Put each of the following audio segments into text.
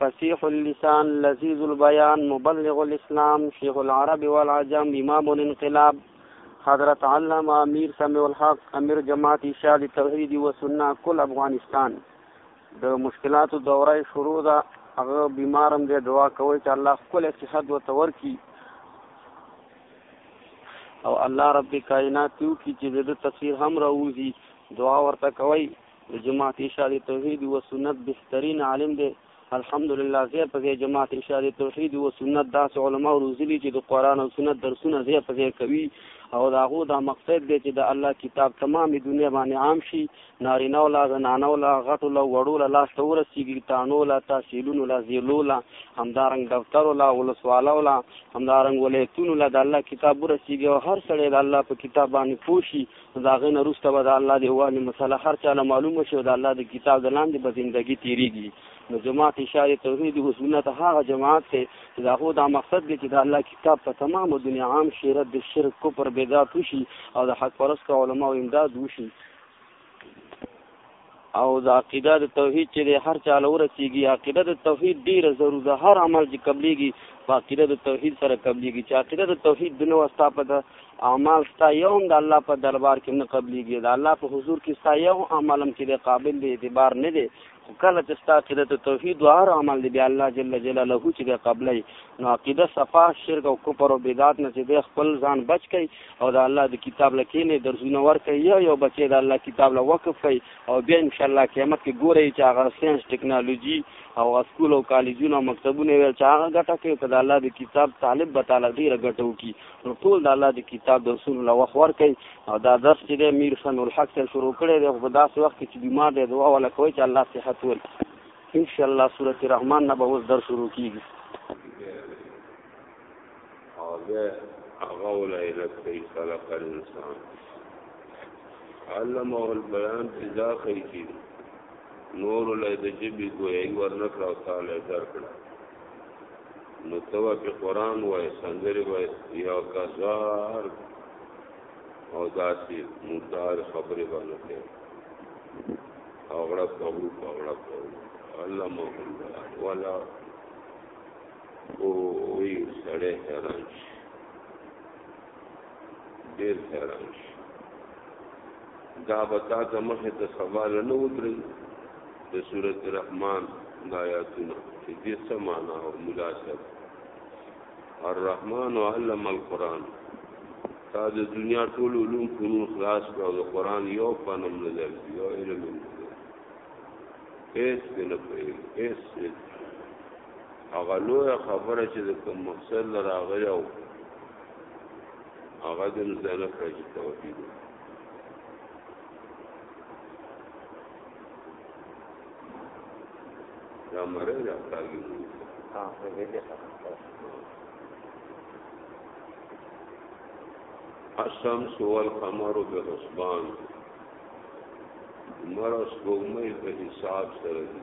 فصیح اللسان لذیذ البیان مبلغ الاسلام شیخ العرب والعجم امام الانقلاب حضرت علامه امیر سمیع الحق امیر جماعت اشاد توحید و سنت کل افغانستان د مشکلاتو دوره شروع ده هغه بیمارم دی دعا کوي چې الله خپل صحت و تور کی او الله رب کائنات یو کی چې د تصویر هم راوځي دعا ورته کوي د جماعت ارشاد توحید و سنت بهترین عالم دی الحمدلله زه په زه جماعت ارشاد توحید و سنت داس علماء روزلی چې د قران او سنت درسونه زه په زه کوي او دا غو دا مقصد دی چې د الله کتاب تمامه دنیا باندې عام شي نارینه او لا زنانه او لا غټو لا وړو لا لاس ته ورسیږي تانو لا تحصیلونو لا زیلو لا همدارنګ دفتر لا ولسوالو لا همدارنګ ولایتونو لا د الله کتاب ورسیږي او هر سړی د الله په کتاب باندې پوښي د هغه نه وروسته به د الله د یووالي مسله هر چا له معلومه شي او د الله د کتاب د لاندې به زندګي تېرېږي نو جماعت اشاره توحید او سنت هغه جماعت دی چې د هغو دا مقصد دی چې د الله کتاب په تمامه دنیا عام شي رد د شرک کفر بدعت وشي او د حق پرستو علماو امداد وشي او د عقیده د توحید چې د هر چا له ورسیږي عقیده د توحید ډیره ضرور ده هر عمل چې قبليږي په عقیده د توحید سره قبليږي چې عقیده د توحید د نو واسطه په د اعمال ستا یو هم د الله په دربار کې نه قبليږي د الله په حضور کې ستا یو عمل هم چې د قابل د اعتبار نه دی خو کله چې ستا عقیده ته توحید او هر عمل دی بیا الله جل جلاله چې د قبلې نو عقیده صفا شرک او کفر او بدعت نه چې خپل ځان بچ کړي او د الله د کتاب له کینې درسونه ورکړئ یو یو بچی د الله کتاب له وقف کړئ او بیا ان شاء الله قیامت کې ګورئ چې هغه ساينس ټکنالوژي او اسکول او کالجونه او مکتبونه ویل چې هغه ګټه کوي که د الله د کتاب طالب به تعالی ډیره ګټه وکړي نو ټول د الله د کتاب درسونه له وخت ورکړئ او دا درس چې دی میر فن الحق سره شروع کړی دی خو په داسې وخت کې چې بیمار دی دعا ولا کوي چې الله صحت ورکړي ان شاء الله سورۃ الرحمن نه به اوس درس شروع کیږي هغه هغه ولای لکه خلق الانسان علم او البيان اذا خيتي نور له د جبي ګوي ورنکړه او تعالی درکړه نو تو په قران وای سندري وای یا کزار او داسي مدار خبره باندې کوي او غړپ او غړپ او غړپ الله مو ولا او وی سړی حیران شي ډېر حیران شي دا به تا ته مخې ته سوال نه ودري د سورت رحمان دا آیاتونه چې دې څه معنا او ملا صاحب الرحمن علم القرآن تا د دنیا ټول علوم فنون خلاص کړو د قرآن یو فنم نه درځي یو علم نه درځي هیڅ نه پوهېږي هیڅ هغه لویه خبره چې د کوم مقصد نه راغلی او هغه د مزانه کړی چې توحید دا مره دا کاږي ها په دې کې الشمس والقمر بالحسبان مرس ګومې په حساب سره دي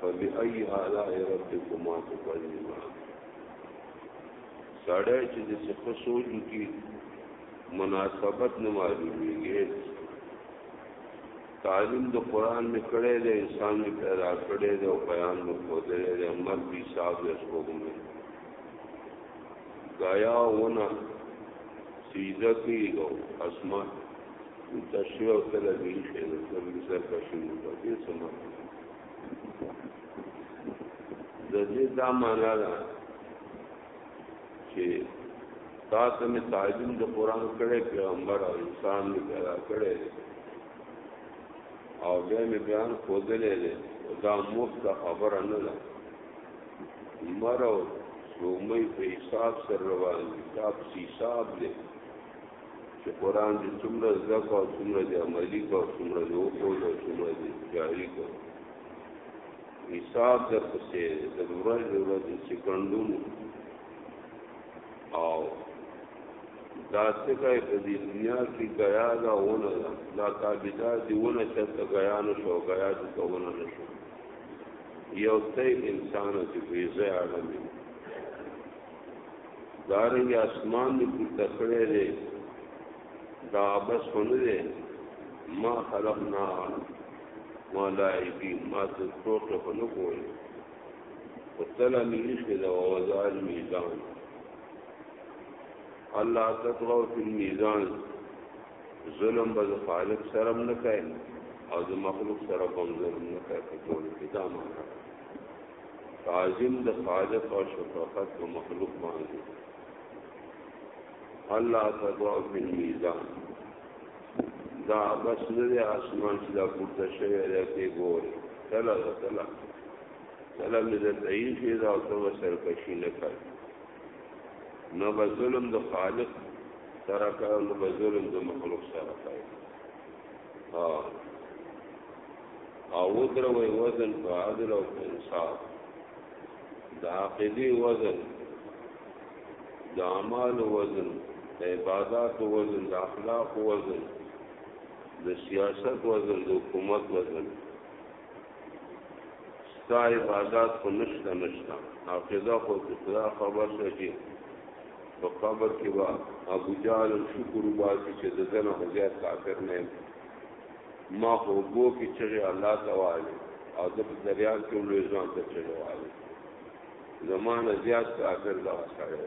فبأي آلاء ربكما تكذبان ساړه چې د څه سوچ کی مناسبت نه معلومیږي تعلیم د قران می کړه د انسان می پیدا کړه د بیان نو خوده د امر بي صاحب له سوګمه غایا ونه سیده کی او اسمان تشریح او تلویح له سر سره شنو په دې سمه د دې دا معنا ده چې تا ته مې تعلیم د قران کړه پیغمبر او انسان مې پیدا کړي او بیا مې بیان خوذلې ده دا مفت خبره نه ده مرو سومې په حساب سره روان دي تاسو حساب دې چې قران دې څومره زده کو څومره دې عملی کو څومره دې وکړو څومره دې جاری کو حساب در پسې د ورځ ورځ سکندونو او دا څنګه په دې دنیا کې غیا دا ونه دا تابعدا دی ونه چې ته غیا نه شو غیا دې کوونه نه شو یو ته انسان چې ویزه اړه دارنګ اسمان دی پورته کړی دی دا بس خونه دی ما خلقنا ما لائبی ما تکتور تو خونه کوئی و تلا میلیش که دا ووزار میزان اللہ تطغو فی المیزان ظلم بز خالق سرم نکای او د مخلوق سره بم ظلم نکای په ټول کې دا معنا تعظیم د خالق او شفقت په مخلوق باندې الله تدعو فی المیزان دا بس نه دی آسمان چې دا پورته شوی دی کې ګوري تله ده تله تله مې د تعین شي دا او ته سرکشي نه کوي نه به ظلم د خالق سره کوي نه به ظلم د مخلوق سره کوي ها او دروي وزن په عدل او انصاف د عقیدی وزن د اعمال وزن د عبادت وزن د اخلاق وزن د سیاست وزن د حکومت وزن ستا عبادت خو نشته نشته حافظه خو خدا خبر شي په قبر کې با ابو جهل شکر وباسي چې د دنه هو زیات کافر نه ما خو بو کې چې الله تعالی او د دریاب کې لوی ځان ته چې وایي زمانه زیات کافر دا سره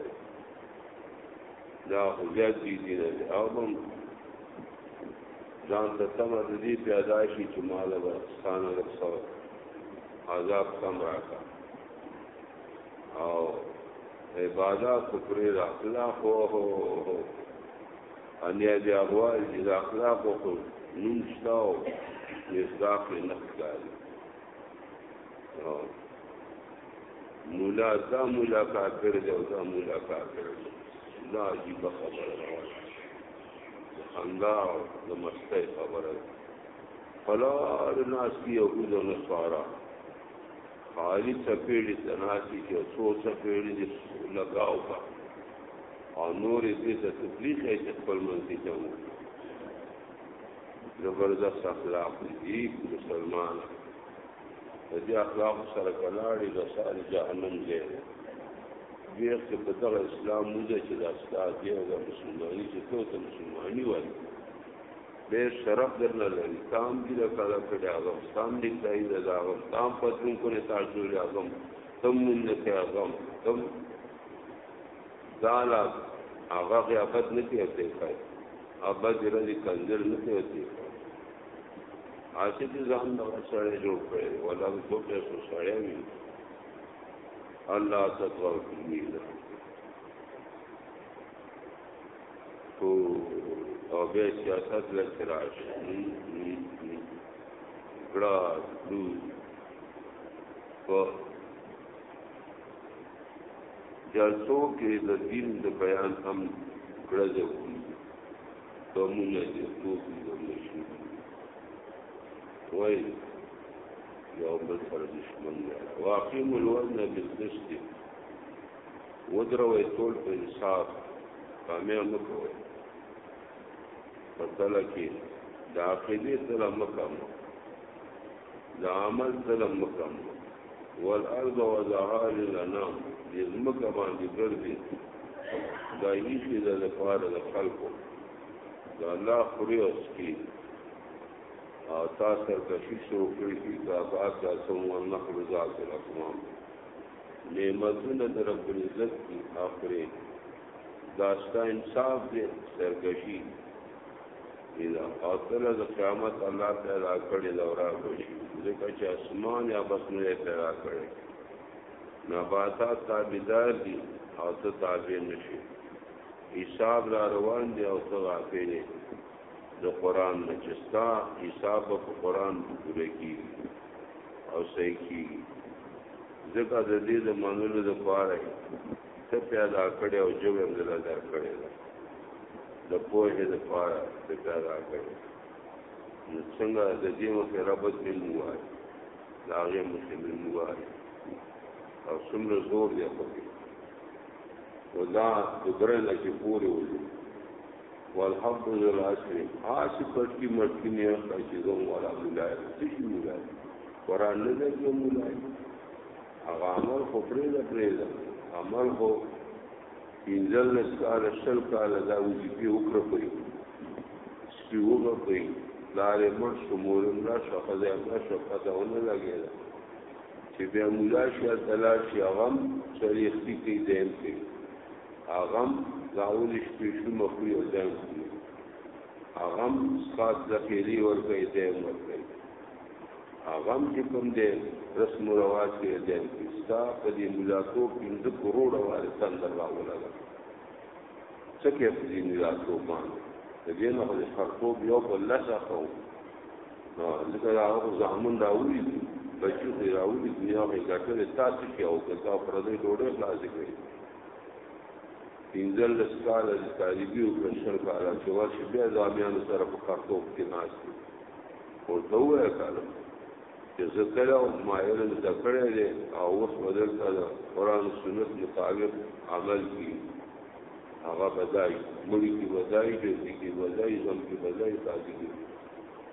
دا خو زیات دي دي نه او هم ځان ته تم د دې پیدایشي چې مال او ستانه رسو عذاب کم راکا او عباده کو پرې راخلا خو هو هو ان یا دی اغوار چې د اخلاق خو نوم شته او مصداق یې نه ښکاري مولا دا مولا کافر دی او دا مولا کافر دی دا عجیب خبره ده خندا او د مستۍ خبره ده فلا ناس یهود او نصارا خالي څپېړې ته ناستې چې څو څپېړې دې لګاو کا او نورې دې ته تکلیف یې چې خپل منځ کې جنګ وکړي زبردست اخلاق دي مسلمان د دې اخلاق سره کلاړې د ساري جهنم ځای دی بیا چې په دغه اسلام موږ چې د استاد دی او د مسلمانۍ چې ټول مسلمانۍ وایي ډېر شرف درنه لري تام دي د کله کړي اعظم تام دي کړي د اعظم تام پتون کو نه تاسو لري اعظم تم نن نه کې اعظم تم دالا هغه کې ابد نه کې هته کوي ابد رضی کنزل نه کې هته عاشق ځان دا سره جوړ کړي ولا څوک یې سره وي الله تطور کړی او او به سیاست لچراش ګړا دو په جلسو کې د دین د بیان هم ګړځو کومونه دي ټول دي نشي وای یو بل سره دشمن واقعي ملوان نه بالقسط ودروي ټول په انصاف کامیاب مکوي په تله کې د عقیدې تله مکم د عمل تله مکم والارض وضعها للانام د ځمکه باندې ګرځي دا هیڅ د لپاره د خلکو د الله خوري اوس کې او تاسو سرکشي شروع کړی چې دا تاسو هم نخل ذات الاقوام نعمتونه در رب العزت کی اخره داستا انصاف دې سرکشي اذا قاتل د قیامت الله پیدا کړي لورا کوي ځکه چې اسمان یا بس نه پیدا کړي نباتات تابعدار دي او ته تابع نشي حساب را روان دي او ته غافل د قران نه چې ستا حساب په قران کې پوره کی او صحیح کی ځکه د دې د منلو د پاره ته پیدا کړي او جو هم دلا در کړي د پوهې د پاره ته پیدا کړي نو څنګه د دې مو په ربط کې موای دا غي مسلمان موای او څومره زور دی په کې ودا د درنه چې پوره وځي والحب ذو العصر خاص پټکی مټکی نه اخته چې زم ولا مولای څه شي مولای قران نه دی کوم مولای هغه عمل خو پرې ده پرې ده عمل خو انځل نسال شل کال دا وځي په وکړه کوي سپیوغه کوي لارې مړ شو مورم را شو خدای امر شو خدای ونه لګي دا چې بیا مولا شي تلاشي غم شریختی کوي دیم کوي هغم داول شپیشونه خو یو ځای وکړي هغم سات ذخیری ورکړي دی ورکړي هغم چې کوم دی رسم و رواج کې دی ستا په دې ملاتو 15 کروڑ وارثان دراوله ده څه کې په دې ملاتو باندې د دې نه خو خرڅو بیا په الله سره نو لکه هغه زامن راوړي بچو راوړي دنیا کې ګټل تاسو کې او که تاسو پر دې ډوډۍ خلاص کړئ پنځل لسکال د طالبي او کشر کال چې ورشي بیا ځامیان سره په کارتوب کې ناس دي او ته وایې کاله چې زه کله او ماهر د کړه دې او اوس بدل تا د قران او سنت مطابق عمل کی هغه بدای مړي کی بدای دې کی بدای زم کی بدای تاسو کی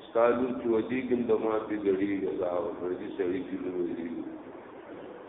ستاسو چې ودی کوم د ماته غړي غزا او ورځي سړي کې لوي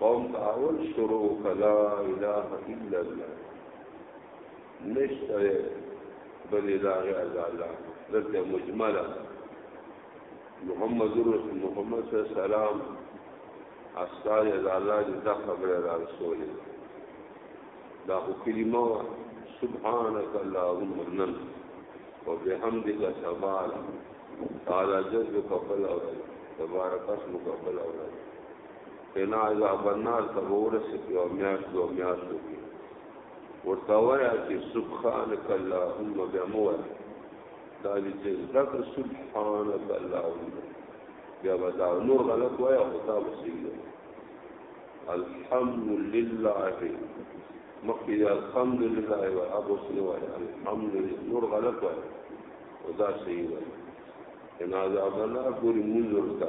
قوم ته اول شروع کلا اله الا الله نشته بل اله الا الله دلته مجمله محمد رسول محمد صلی الله علیه وسلم استاد الله دې دا خبره را رسولې دا خو کلمه سبحانك اللهم نن وبحمدك سبحانك تعالی جزك فلا تبارك اسمك فلا انا عذاب النار ته ورسې په یو میاشت دوه میاشتو کې ورته وایا چې سبحانک اللهم بیا مو وایا دا دې چې ذکر سبحانک اللهم بیا به دا نور غلط وایا خو دا به صحیح دی الحمد لله مخکې د الحمد لله و ابو سنو وایا الحمد لله نور غلط وایا او دا صحیح وایا ان عذاب النار پوری منځ ورته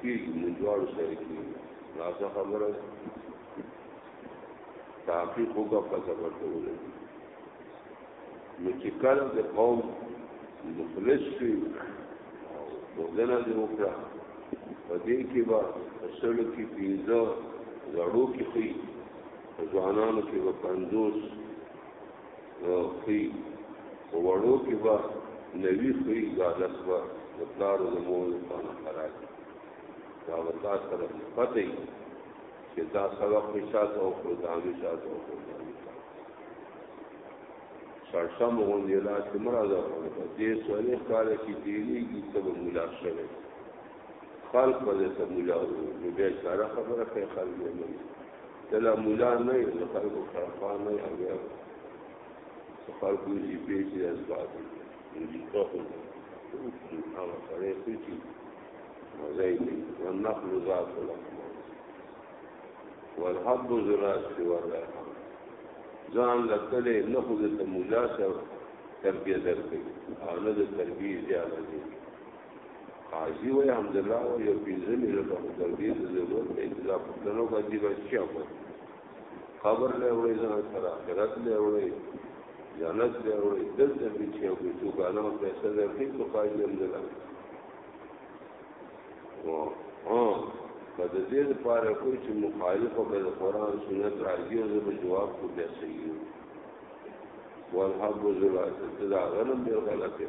کیږي نو دواړو سره کیږي راځه خبره تحقیق وکړه په خبر ته ولګي نو چې کله د قوم مخلص شي او بودنه دې وکړه په دې کې به سړو کې پینځه زړو کې خي ځوانانو کې به پنځوس خي وړو کې به نوی خي دا لس به د پلار او د مور لپاره خراج دا وتا سره پته ای چې دا سبق نشات او خدای نشات او خدای نشات شړشم غونډې لا چې مرزه ورته دې سوالې کار چې دیلی کی سبب ملا شوه خلق به ته ملا ورو بیا سره خبره کوي خلک یې ته لا مولا نه یې د خلکو خرافا نه یې او بیا څه خلکو جي پې چې د اسباب جي په خو هغه سړی خو چې مزه یې کوي والنخل ذات الاقمار والحب ذرات سوى الرحمن ځان له تلې نه خو د مولا سره تربیه درکړي او نه د تربیې زیاده دي قاضي وای حمد الله او یو پنځه مې له تربیه د ضرورت نه انتظار پښتنو کا دی بس چا کو خبر له وړي ځان سره آخرت له وړي جنت له وړي دلته به چې او څو غانا پیسې درکې تو قاضي حمد الله او ها په دې لپاره کوئی چې مخالفه به قرآن سنت راځي او به جواب کو بیا صحیح والحب ذلات تدا غنم به غلطه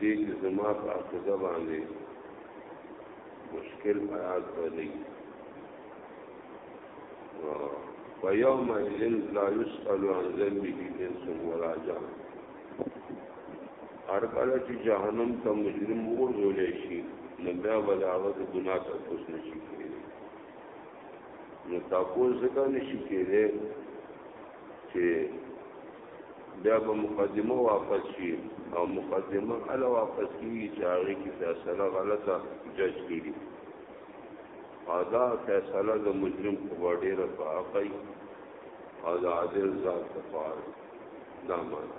دې چې زما په عقیده باندې مشکل آیات بلی ويوم إذن لا يسأل عن ذنبه إنس ولا جان هر کله چې جهنم ته مجرم وګرځول شي نو بیا بلاغت ګناه ته پوس نشي کېږي نو تاسو څنګه نشي کېږي چې بیا به مقدمه واپس شي او مقدمه اله واپس کیږي چې هغه کې فیصله غلطه جج کیږي ادا فیصله د مجرم په وړیره په حقي او د عادل ذات په پار دا معنا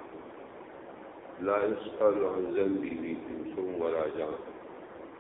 لا يسأل عن ذنبه في سوء ولا جان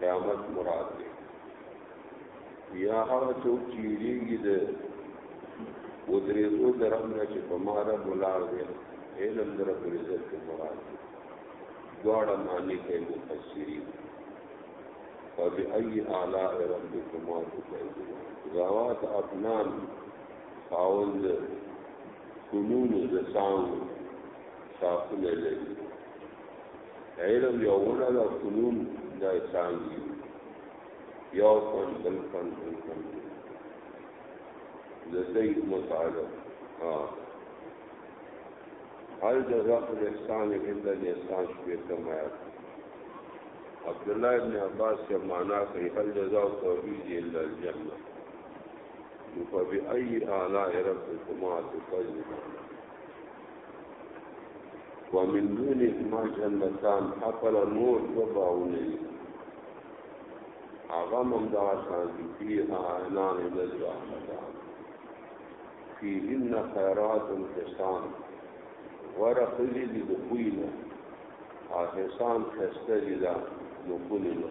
قیامت مراد دی یا هغه څوک چې یریږي د ودرېدو د رب نه چې په ما رب ولاړ دی علم د رب العزت کې مراد دی دواړه معنی کوي مفسرین فبأي آلاء ربكما تكذبان ذوات افنان خاوند کنونو د ساو شاخونه لري علم یو ونه ده فنون دا څانګې یو فن بل فن بل فن د صحیح متعالی ها هل د رفع احسان عند الاحسان شپې کمایات عبد الله ابن عباس سے معنا کوي هل جزاء توحید الا الجنه فبأي آلاء ربكما تكذبان ومن دونهما جنتان خپل نور دو باغونه دي هغه هم دغه شان دي فيها عنان نزوه مدان فيهن خيرات حسان غوره ښځې دي د خوی نه او حسان ښایسته دي دا نوکونې نه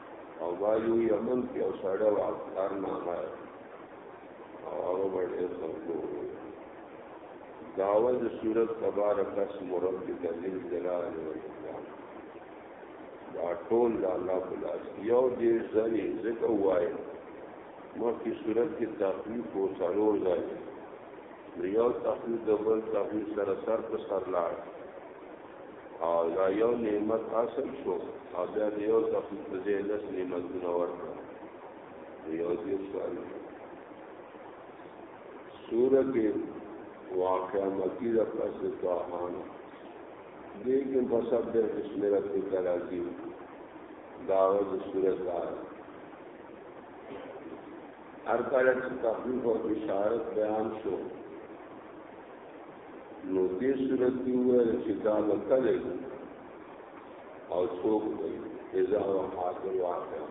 او باجو یمن کې او ساده واکار نه راي او هغه باندې څنګه داوود صورت تبارک اسم رب ذل جلال و اکرام دا ټول د الله په لاس یو دې ځنی زکه وای مخکې صورت کې تخفیف او څلور ځای یو تخفیف د بل تخفیف سره سر په سر لاړ او دا یو نعمت حاصل شو او بیا د یو تخفیف په ځای لس نعمتونه ورکړه یو دې سوال سورت واقعا مکی دا پس تواحان لیکن بسب در بسم رب ترازی دعوت سورت دار هر کله چې تخفیف او بشارت بیان شو نو دې صورت کې وویل چې دا به کله او څوک دی اذا وقعت الواقعه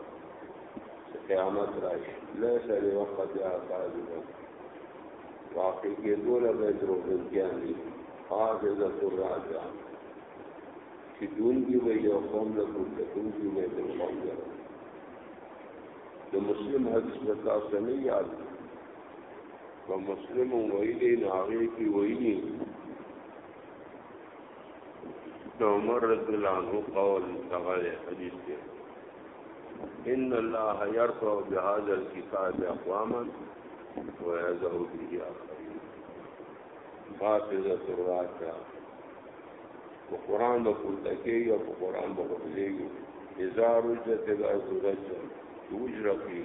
چې قیامت راشي ليس لوقت یا قاضبه واقع کېدو له به دروغجن کېږي حافظه الراجعه چې دون کې به یو قوم له کوټه دون کې به بل قوم له د مسلم حدیث په تاسو نه یاد په مسلم ویلي ناغې کې ویلي د عمر رضی الله عنه قول دغه حدیث دی ان الله يرفع بهذا الكتاب اقواما ويذر به اخرين حافظه الراکع په قران به پورته کېږي او په قران به غوړېږي اذا رجت الارض رجا وجرقي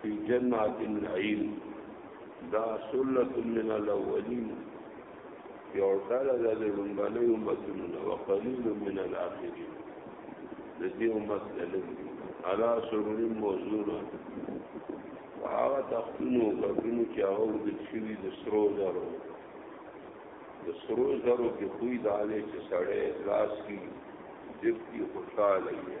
فی جنات النعیم دا سلت من الاولین یو ډله د لومبنۍ امتونو نه وقلیل من الاخرین د دې امت نه لږ علا سرور موضوعه هغه تختونو کټونو چې هغه د شوی د سرو زرو د سرو زرو کې خوې دالې چې سړې لاس کې جب کې خوشاله یې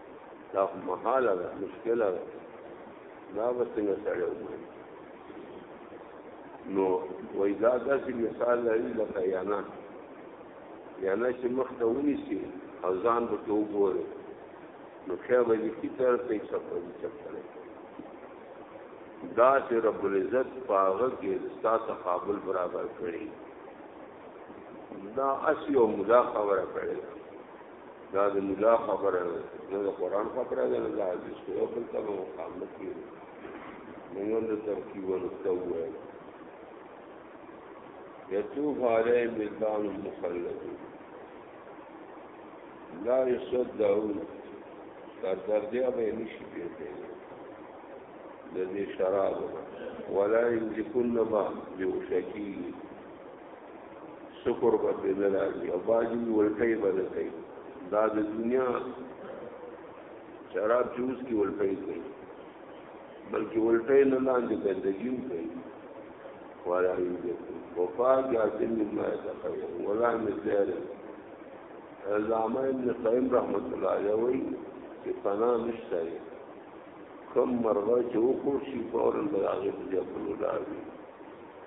دا محاله ده مشکله ده دا به څنګه سړی وګوري نو وایي دا داسې مثال لري لکه یانه یانه چې مخ ته ونیسي او ځان به ته وګوري نو ښه به لیکي طرف ته یې سفر یې چپ کړی دا چې رب العزت په هغه کې ستا تقابل برابر کړي دا اسی او ملا خبره کړي دا د مولا خبره ده نه د قران خبره ده نه د حدیث یو بل ته مقام نه کیږي موږ د ترکیب ورته وایو یتوب علی ملدان مخلد لا یصدعون تر دردیا به نشي پیته د دې شراب ولا یملکون ما یو شکی شکر به دې نه راځي او باجی ولټۍ به نه کوي دا د دنیا شراب جوس کې ولټۍ کوي بلکې ولټۍ نه لاندې ګندګي هم کوي ولا يوجد وفاجعة مما يتخيل ولا مثال علامه ابن قیم رحمت الله علیه وی چې پنا نشته کم مرغه چې وکړ شي فورا به هغه په خپل لاړ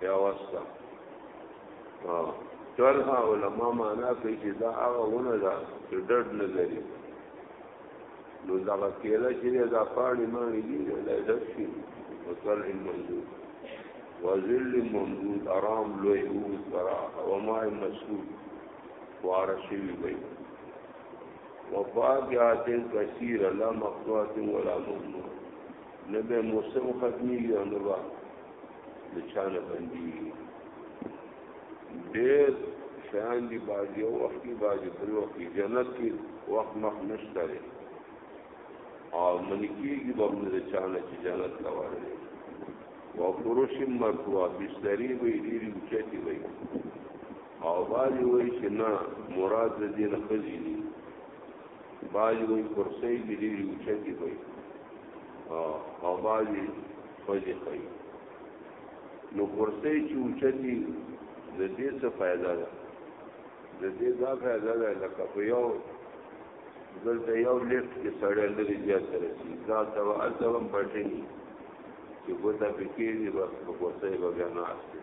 بیا واسطه ها ټول ها علما معنا کوي چې دا هغه ونه ده چې ډډ نه لري نو دا کېله چې دا پاڼې مانی دي دا ډډ شي او تر هم منظور وزل ممدود آرام لوی او برا او ما مسعود وارشي وي وفاقات کثیر لا مقطوعات ولا ممنوع نبه موسم ختمی یا نبا د چانه باندې ډېر شیان دي باز یو وخت کې باز بل وخت کې جنت کې وخت مخ نشته دی او من کېږي به موږ د چانه چې جنت ته ورغلې و فروش مرفوع بستری به ډېرې اوچتې وي او باز وایي چې نه مراد د دې نه ښځې دي باز وایي کرسۍ دې ډېرې اوچتې وي او باز خوځي کوي نو کورسې چې اوچتي د دې څه فائدہ ده د دې دا فائدہ ده لکه په یو دلته یو لیفت کې سړی لري زیات رسی دا دا ازوم پټي چې ګوتا پکې دی بس په کورسې بګا نه اخلي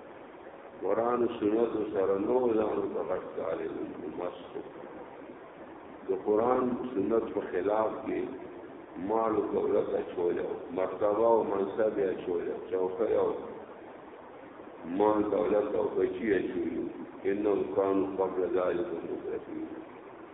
قرآن سنت سره نو ځانو ته غټ طالب مستو د قرآن سنت په خلاف کې مال او دولت اچولو مرتبه او منصب اچولو چوکه او مال دولت او بچی اچولو انه کانو قبل ذلك مترفین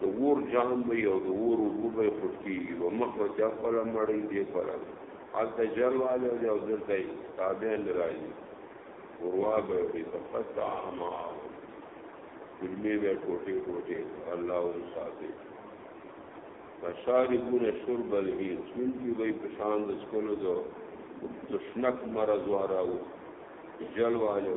د ور جام به یو د ور وګو به خود کیږي و مخ به چا خپل مړی دی پر حالته جر والو دی او دلته تابعین راځي وروا به وي فقط عاما کلمې به ټوټه ټوټه الله او ساتي فشاربون شرب الهی سن کی وای پشان د سکولو دو تشنک مرز وارا جل والو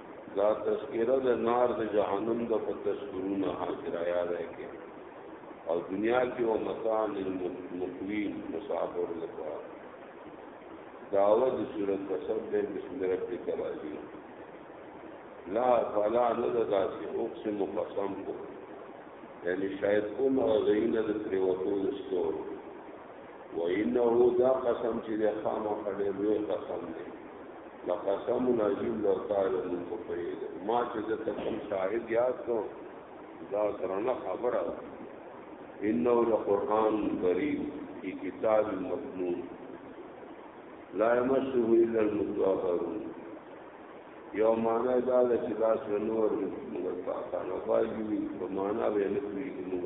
دا تذکره د نار د جهنم د په تذکرونه حاضره یاد کې او دنیا کې و متان المقوین مسافر لپاره داوود صورت قسم دې بسم الله رب کراځي لا فلا نه داسې اقسم قسم کو یعنی شاید کوم غزینه د پریوتو ستورو و انه دا قسم چې د خامه کړي لوی قسم دی لقسم عظیم لو تعالی من کو پرید ما چې د تکم شاهد یاد کو دا درنه خبره ده انه القرآن کریم کی کتاب مکنون لا یمسه الا المطهرون یو معنا دا ده چې دا سنور موږ پاکانه واجبي په معنا به نه پیږي موږ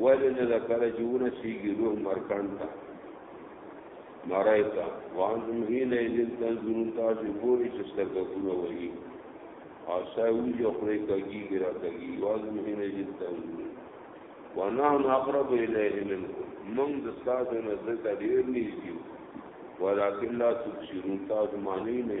ولی نه دا کله چې ورسیږي روح مرکان ته نارای ته وانتم هینه ایزن تنظرون تاسو ګوري چې سترګونه وایي او سایوی جو خورې کږیږي را کږي وانتم هینه ایزن تنظرون ونحن اقرب الیه منکم من د تاسو نه زړه ډیر نږدې ولکن لا تبصرون تاسو معنی نه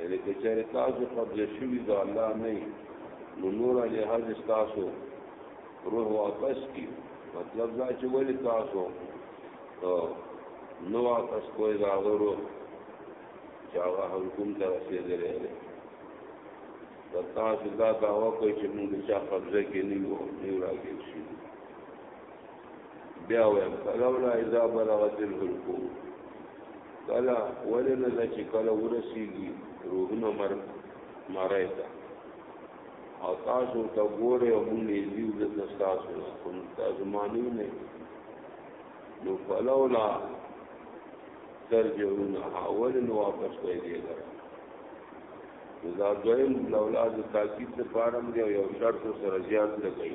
یعنی که چېرې تاسو قبضه شوي د الله نه نو نور لحاظ تاسو روح واپس کی مطلب دا چې ولې تاسو نو واپس کوی دا غرو چې هغه حکم ته رسېدلی دی که تاسو دا دعوه کوئ چې موږ د چا قبضه کې نه یو نه یو راګېر شي بیا ویم فلولا اذا بلغت الحلقو کلا ولې نه دا چې کلا ورسیږي روحونه مر مړای تا او تاسو ته ګوره او مونږ یې دیو د تاسو نه کوم تاسو مانی نه نو فلولا ترجعون حاول نو واپس کوي دی دا دویم لولا د تاکید لپاره یو شرط سره زیات لګی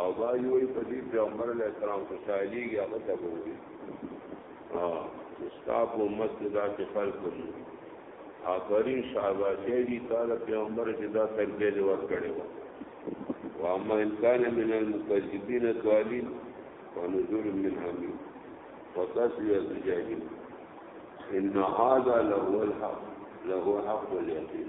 او با یوې په دې پیغمبر علی السلام خوشالي کې هغه ته وګوري ها استاد امت دا چې فرض کوي آفرین شاباشی دی تعالی پیغمبر چې دا تربیه دی ورکړې و واما ان کان من المکذبین قالین ونزول من حمیم وتصلیه جاهل ان هذا له الحق له حق اليقين